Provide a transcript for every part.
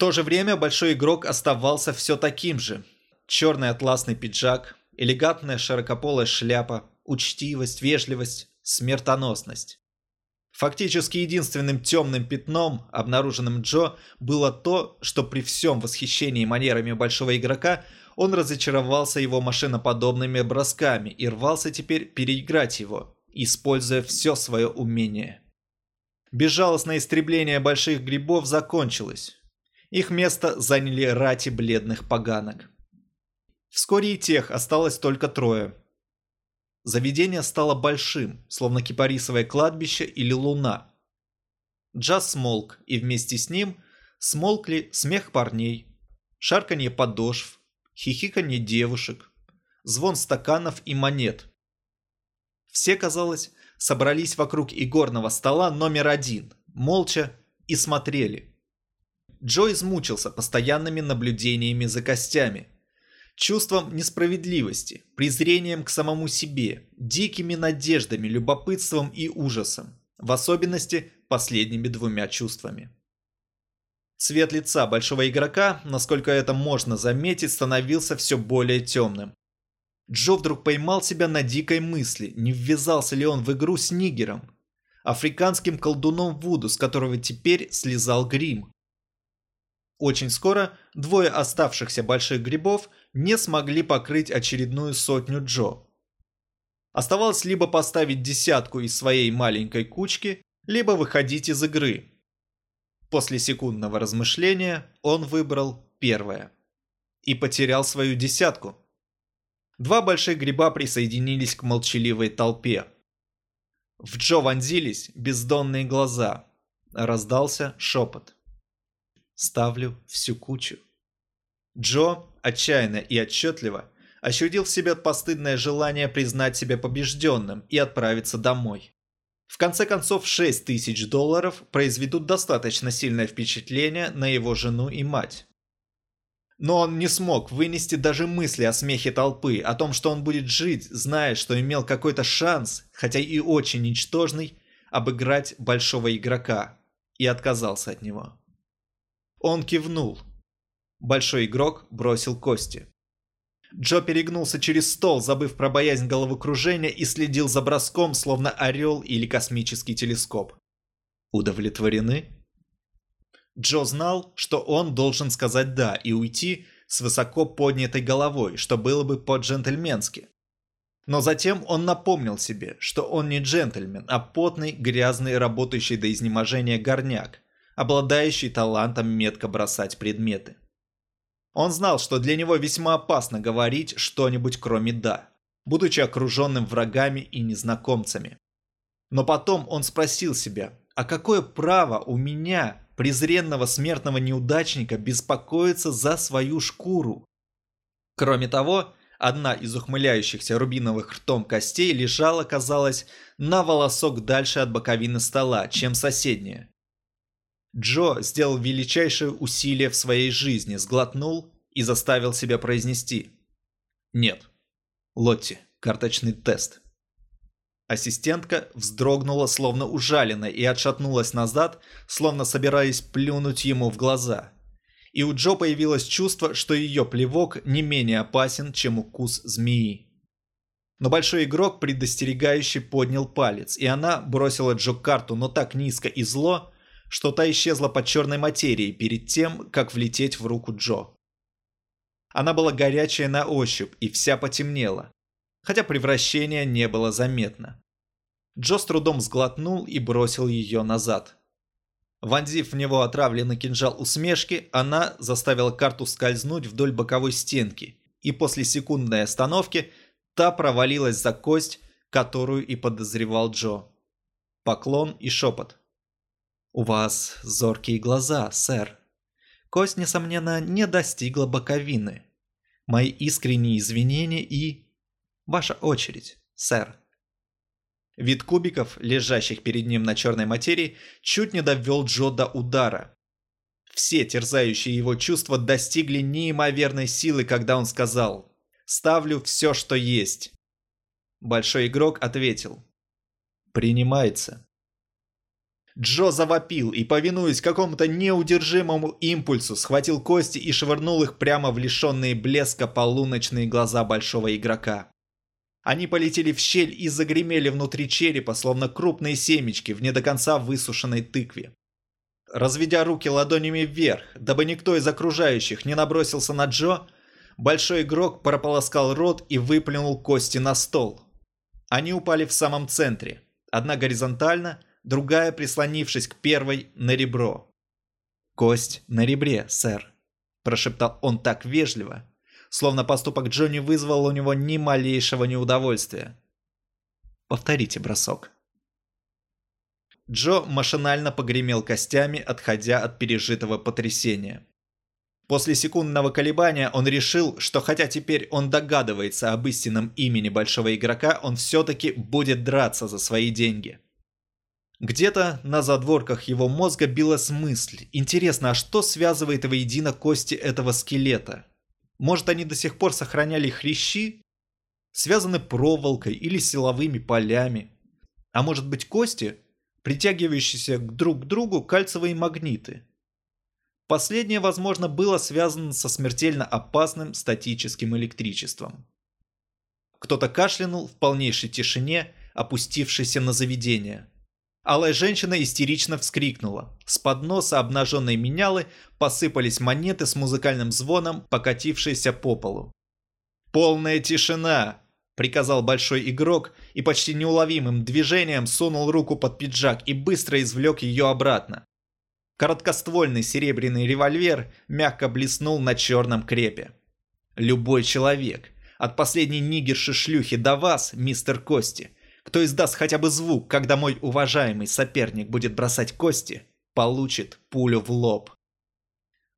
то же время большой игрок оставался все таким же. Черный атласный пиджак, элегантная широкополая шляпа, учтивость, вежливость, смертоносность. Фактически единственным темным пятном, обнаруженным Джо, было то, что при всем восхищении манерами большого игрока он разочаровался его машиноподобными бросками и рвался теперь переиграть его, используя все свое умение. Безжалостное истребление больших грибов закончилось. Их место заняли рати бледных поганок. Вскоре и тех осталось только трое, Заведение стало большим, словно кипарисовое кладбище или луна. Джаз смолк, и вместе с ним смолкли смех парней, шарканье подошв, хихиканье девушек, звон стаканов и монет. Все, казалось, собрались вокруг игорного стола номер один, молча и смотрели. Джо измучился постоянными наблюдениями за костями – чувством несправедливости, презрением к самому себе, дикими надеждами, любопытством и ужасом, в особенности последними двумя чувствами. Цвет лица большого игрока, насколько это можно заметить, становился все более темным. Джо вдруг поймал себя на дикой мысли, не ввязался ли он в игру с Нигером, африканским колдуном Вуду, с которого теперь слезал грим. Очень скоро двое оставшихся больших грибов не смогли покрыть очередную сотню Джо. Оставалось либо поставить десятку из своей маленькой кучки, либо выходить из игры. После секундного размышления он выбрал первое. И потерял свою десятку. Два больших гриба присоединились к молчаливой толпе. В Джо вонзились бездонные глаза. Раздался шепот. «Ставлю всю кучу». Джо отчаянно и отчетливо ощутил в себе постыдное желание признать себя побежденным и отправиться домой. В конце концов, 6 тысяч долларов произведут достаточно сильное впечатление на его жену и мать. Но он не смог вынести даже мысли о смехе толпы, о том, что он будет жить, зная, что имел какой-то шанс, хотя и очень ничтожный, обыграть большого игрока, и отказался от него. Он кивнул, Большой игрок бросил кости. Джо перегнулся через стол, забыв про боязнь головокружения и следил за броском, словно орел или космический телескоп. Удовлетворены? Джо знал, что он должен сказать «да» и уйти с высоко поднятой головой, что было бы по-джентльменски. Но затем он напомнил себе, что он не джентльмен, а потный, грязный, работающий до изнеможения горняк, обладающий талантом метко бросать предметы. Он знал, что для него весьма опасно говорить что-нибудь кроме «да», будучи окруженным врагами и незнакомцами. Но потом он спросил себя, а какое право у меня, презренного смертного неудачника, беспокоиться за свою шкуру? Кроме того, одна из ухмыляющихся рубиновых ртом костей лежала, казалось, на волосок дальше от боковины стола, чем соседняя. Джо сделал величайшее усилие в своей жизни, сглотнул и заставил себя произнести. «Нет. Лотти, карточный тест». Ассистентка вздрогнула, словно ужаленная, и отшатнулась назад, словно собираясь плюнуть ему в глаза. И у Джо появилось чувство, что ее плевок не менее опасен, чем укус змеи. Но большой игрок предостерегающе поднял палец, и она бросила Джо карту, но так низко и зло, что та исчезла под черной материей перед тем, как влететь в руку Джо. Она была горячая на ощупь и вся потемнела, хотя превращение не было заметно. Джо с трудом сглотнул и бросил ее назад. Вонзив в него отравленный кинжал усмешки, она заставила карту скользнуть вдоль боковой стенки, и после секундной остановки та провалилась за кость, которую и подозревал Джо. Поклон и шепот. «У вас зоркие глаза, сэр. Кость, несомненно, не достигла боковины. Мои искренние извинения и... Ваша очередь, сэр». Вид кубиков, лежащих перед ним на черной материи, чуть не довел Джо до удара. Все терзающие его чувства достигли неимоверной силы, когда он сказал «Ставлю все, что есть». Большой игрок ответил «Принимается». Джо завопил и, повинуясь какому-то неудержимому импульсу, схватил кости и швырнул их прямо в лишенные блеска полуночные глаза большого игрока. Они полетели в щель и загремели внутри черепа, словно крупные семечки в не до конца высушенной тыкве. Разведя руки ладонями вверх, дабы никто из окружающих не набросился на Джо, большой игрок прополоскал рот и выплюнул кости на стол. Они упали в самом центре, одна горизонтально, другая прислонившись к первой на ребро. «Кость на ребре, сэр», – прошептал он так вежливо, словно поступок Джонни вызвал у него ни малейшего неудовольствия. «Повторите бросок». Джо машинально погремел костями, отходя от пережитого потрясения. После секундного колебания он решил, что хотя теперь он догадывается об истинном имени большого игрока, он все-таки будет драться за свои деньги. Где-то на задворках его мозга билась мысль. Интересно, а что связывает воедино кости этого скелета? Может, они до сих пор сохраняли хрящи? Связаны проволокой или силовыми полями? А может быть кости притягивающиеся друг к другу кальциевые магниты. Последнее, возможно, было связано со смертельно опасным статическим электричеством. Кто-то кашлянул в полнейшей тишине, опустившейся на заведение. Алая женщина истерично вскрикнула. С подноса обнаженной менялы посыпались монеты с музыкальным звоном, покатившиеся по полу. «Полная тишина!» приказал большой игрок и почти неуловимым движением сунул руку под пиджак и быстро извлек ее обратно. Короткоствольный серебряный револьвер мягко блеснул на черном крепе. Любой человек, от последней нигерши-шлюхи до вас, мистер Кости, кто издаст хотя бы звук, когда мой уважаемый соперник будет бросать кости, получит пулю в лоб.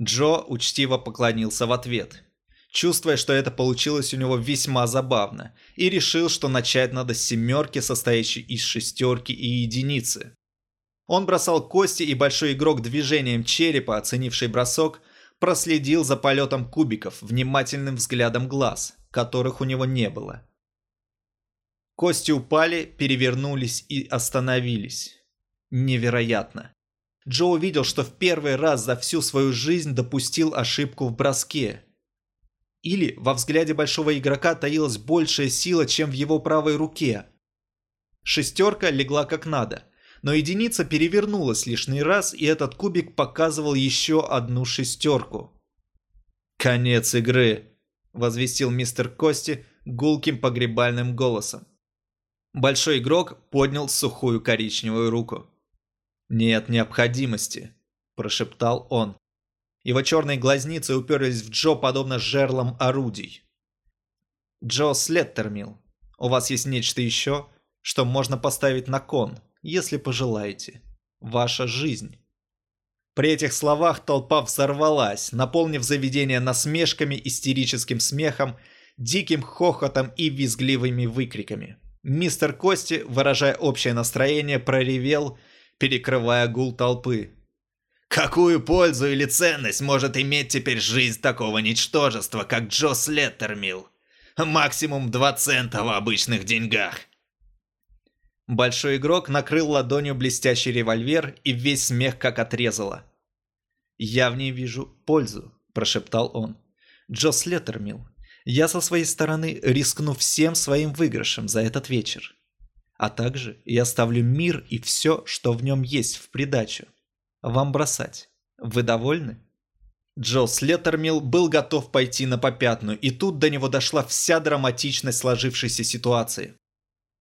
Джо учтиво поклонился в ответ – чувствуя, что это получилось у него весьма забавно, и решил, что начать надо с семерки, состоящей из шестерки и единицы. Он бросал кости, и большой игрок движением черепа, оценивший бросок, проследил за полетом кубиков внимательным взглядом глаз, которых у него не было. Кости упали, перевернулись и остановились. Невероятно. Джо увидел, что в первый раз за всю свою жизнь допустил ошибку в броске или во взгляде большого игрока таилась большая сила, чем в его правой руке. Шестерка легла как надо, но единица перевернулась лишний раз, и этот кубик показывал еще одну шестерку. «Конец игры», – возвестил мистер Кости гулким погребальным голосом. Большой игрок поднял сухую коричневую руку. «Нет необходимости», – прошептал он. Его черные глазницы уперлись в Джо подобно жерлам орудий. Джо Слеттермил, у вас есть нечто еще, что можно поставить на кон, если пожелаете. Ваша жизнь. При этих словах толпа взорвалась, наполнив заведение насмешками, истерическим смехом, диким хохотом и визгливыми выкриками. Мистер Кости, выражая общее настроение, проревел, перекрывая гул толпы. Какую пользу или ценность может иметь теперь жизнь такого ничтожества, как Джо Слеттермилл? Максимум 2 цента в обычных деньгах. Большой игрок накрыл ладонью блестящий револьвер и весь смех как отрезало. «Я в ней вижу пользу», – прошептал он. «Джо Слеттермилл, я со своей стороны рискну всем своим выигрышем за этот вечер. А также я ставлю мир и все, что в нем есть в придачу вам бросать. Вы довольны?» Джо Слеттермилл был готов пойти на попятную, и тут до него дошла вся драматичность сложившейся ситуации.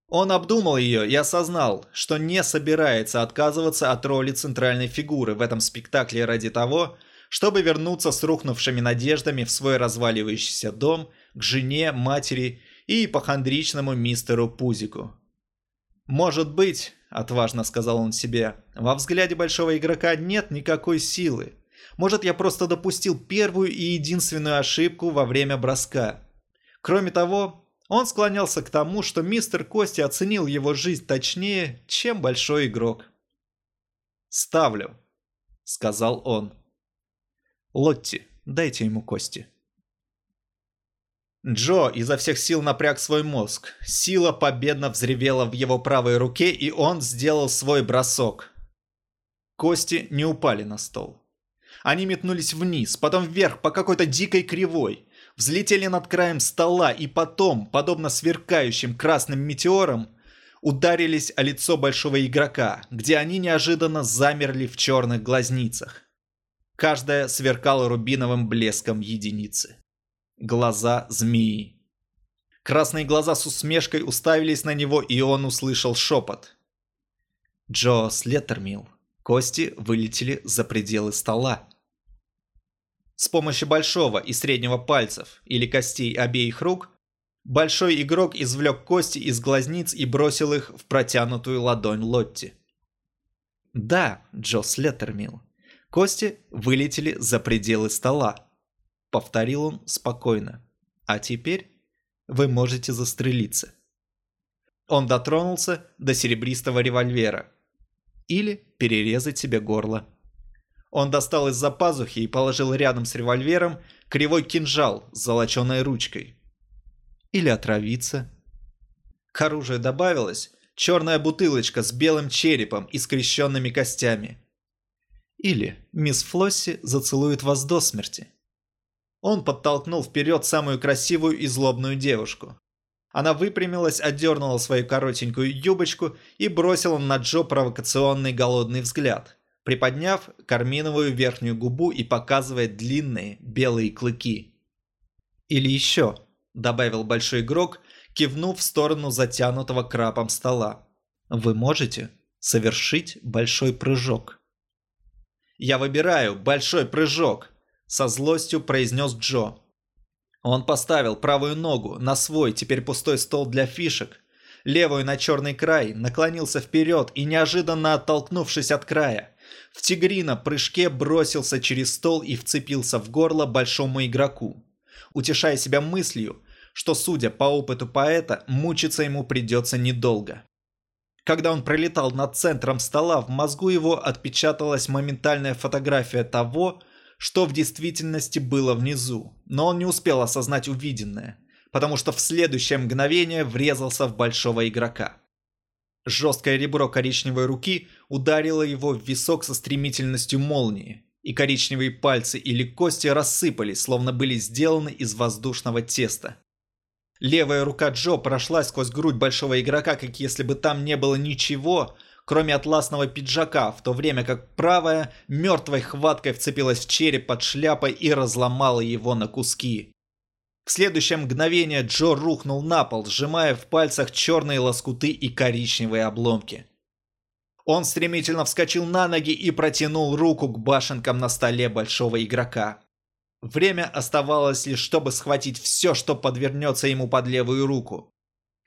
Он обдумал ее и осознал, что не собирается отказываться от роли центральной фигуры в этом спектакле ради того, чтобы вернуться с рухнувшими надеждами в свой разваливающийся дом к жене, матери и ипохондричному мистеру Пузику. Может быть, отважно сказал он себе. Во взгляде большого игрока нет никакой силы. Может, я просто допустил первую и единственную ошибку во время броска. Кроме того, он склонялся к тому, что мистер Кости оценил его жизнь точнее, чем большой игрок. «Ставлю», — сказал он. «Лотти, дайте ему кости». Джо изо всех сил напряг свой мозг. Сила победно взревела в его правой руке, и он сделал свой бросок. Кости не упали на стол. Они метнулись вниз, потом вверх по какой-то дикой кривой, взлетели над краем стола и потом, подобно сверкающим красным метеорам, ударились о лицо большого игрока, где они неожиданно замерли в черных глазницах. Каждая сверкала рубиновым блеском единицы. Глаза змеи. Красные глаза с усмешкой уставились на него, и он услышал шепот. Джо Слеттермилл. Кости вылетели за пределы стола. С помощью большого и среднего пальцев или костей обеих рук большой игрок извлек кости из глазниц и бросил их в протянутую ладонь Лотти. Да, Джо Слеттермилл. Кости вылетели за пределы стола. Повторил он спокойно. А теперь вы можете застрелиться. Он дотронулся до серебристого револьвера. Или перерезать себе горло. Он достал из-за пазухи и положил рядом с револьвером кривой кинжал с золоченой ручкой. Или отравиться. К оружию добавилась черная бутылочка с белым черепом и скрещенными костями. Или мисс Флосси зацелует вас до смерти. Он подтолкнул вперед самую красивую и злобную девушку. Она выпрямилась, отдернула свою коротенькую юбочку и бросила на Джо провокационный голодный взгляд приподняв карминовую верхнюю губу и показывая длинные белые клыки. «Или еще», — добавил большой игрок, кивнув в сторону затянутого крапом стола. «Вы можете совершить большой прыжок». «Я выбираю большой прыжок», — со злостью произнес Джо. Он поставил правую ногу на свой теперь пустой стол для фишек, левую на черный край, наклонился вперед и, неожиданно оттолкнувшись от края, в тигрино прыжке бросился через стол и вцепился в горло большому игроку, утешая себя мыслью, что, судя по опыту поэта, мучиться ему придется недолго. Когда он пролетал над центром стола, в мозгу его отпечаталась моментальная фотография того, что в действительности было внизу, но он не успел осознать увиденное, потому что в следующее мгновение врезался в большого игрока. Жесткое ребро коричневой руки ударило его в висок со стремительностью молнии, и коричневые пальцы или кости рассыпались, словно были сделаны из воздушного теста. Левая рука Джо прошла сквозь грудь большого игрока, как если бы там не было ничего, кроме атласного пиджака, в то время как правая мертвой хваткой вцепилась в череп под шляпой и разломала его на куски. В следующее мгновение Джо рухнул на пол, сжимая в пальцах черные лоскуты и коричневые обломки. Он стремительно вскочил на ноги и протянул руку к башенкам на столе большого игрока. Время оставалось лишь, чтобы схватить все, что подвернется ему под левую руку.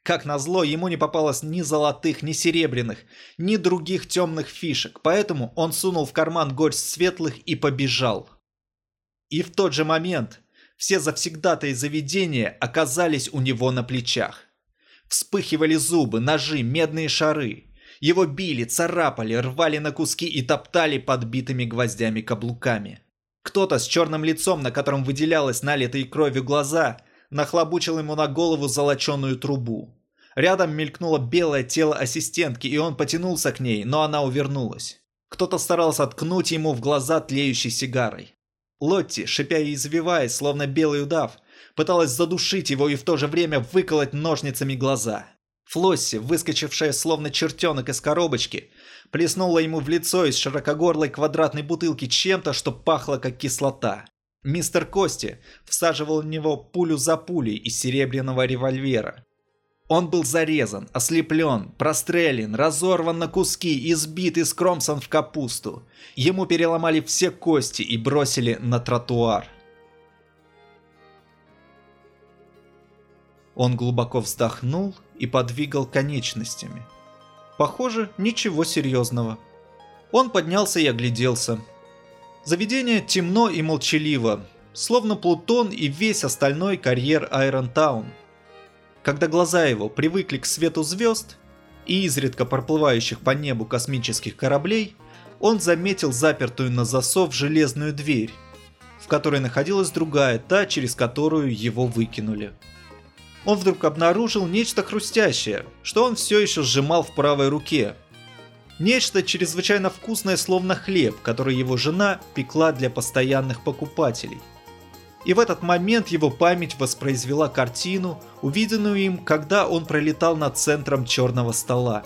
Как назло, ему не попалось ни золотых, ни серебряных, ни других темных фишек, поэтому он сунул в карман горсть светлых и побежал. И в тот же момент все завсегдатые заведения оказались у него на плечах. Вспыхивали зубы, ножи, медные шары. Его били, царапали, рвали на куски и топтали подбитыми гвоздями каблуками. Кто-то с черным лицом, на котором выделялась налитые кровью глаза, нахлобучил ему на голову золоченую трубу. Рядом мелькнуло белое тело ассистентки, и он потянулся к ней, но она увернулась. Кто-то старался ткнуть ему в глаза тлеющей сигарой. Лотти, шипя и извиваясь, словно белый удав, пыталась задушить его и в то же время выколоть ножницами глаза. Флосси, выскочившая словно чертенок из коробочки, плеснула ему в лицо из широкогорлой квадратной бутылки чем-то, что пахло как кислота. Мистер Кости всаживал в него пулю за пулей из серебряного револьвера. Он был зарезан, ослеплен, прострелен, разорван на куски, и скромсан в капусту. Ему переломали все кости и бросили на тротуар. Он глубоко вздохнул и подвигал конечностями. Похоже, ничего серьезного. Он поднялся и огляделся. Заведение темно и молчаливо, словно Плутон и весь остальной карьер Айронтаун. Когда глаза его привыкли к свету звезд и изредка проплывающих по небу космических кораблей, он заметил запертую на засов железную дверь, в которой находилась другая, та, через которую его выкинули. Он вдруг обнаружил нечто хрустящее, что он все еще сжимал в правой руке. Нечто чрезвычайно вкусное, словно хлеб, который его жена пекла для постоянных покупателей. И в этот момент его память воспроизвела картину, увиденную им, когда он пролетал над центром черного стола.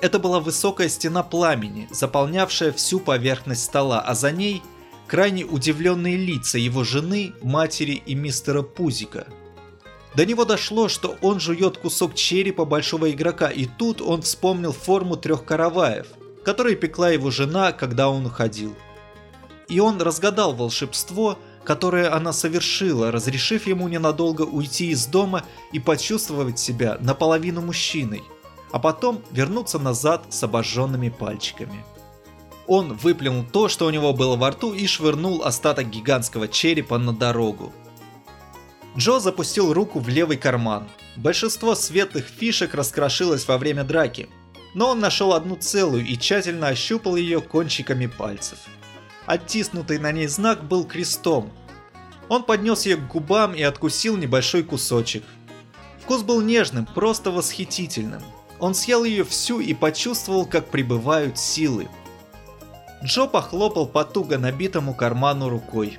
Это была высокая стена пламени, заполнявшая всю поверхность стола, а за ней крайне удивленные лица его жены, матери и мистера Пузика – до него дошло, что он жует кусок черепа большого игрока, и тут он вспомнил форму трех караваев, которые пекла его жена, когда он уходил. И он разгадал волшебство, которое она совершила, разрешив ему ненадолго уйти из дома и почувствовать себя наполовину мужчиной, а потом вернуться назад с обожженными пальчиками. Он выплюнул то, что у него было во рту, и швырнул остаток гигантского черепа на дорогу. Джо запустил руку в левый карман. Большинство светлых фишек раскрошилось во время драки, но он нашел одну целую и тщательно ощупал ее кончиками пальцев. Оттиснутый на ней знак был крестом. Он поднес ее к губам и откусил небольшой кусочек. Вкус был нежным, просто восхитительным. Он съел ее всю и почувствовал, как прибывают силы. Джо похлопал по туго набитому карману рукой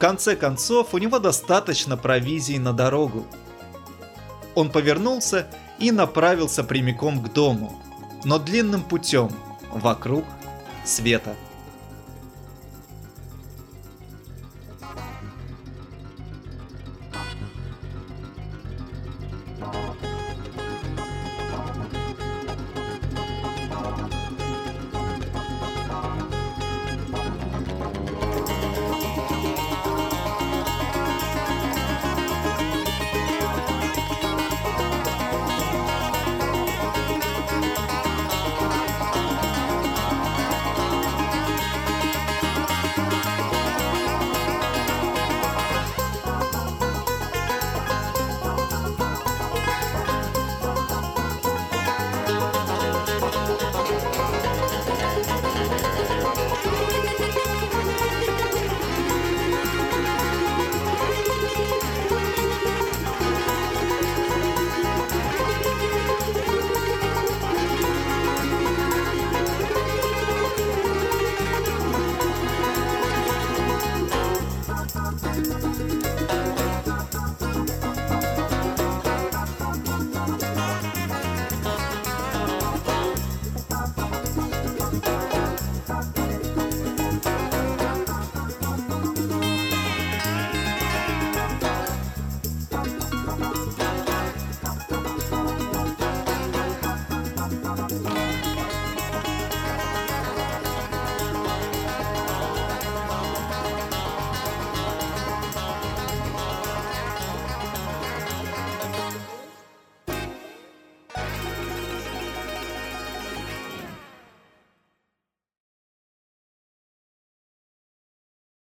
конце концов, у него достаточно провизии на дорогу. Он повернулся и направился прямиком к дому, но длинным путем, вокруг света.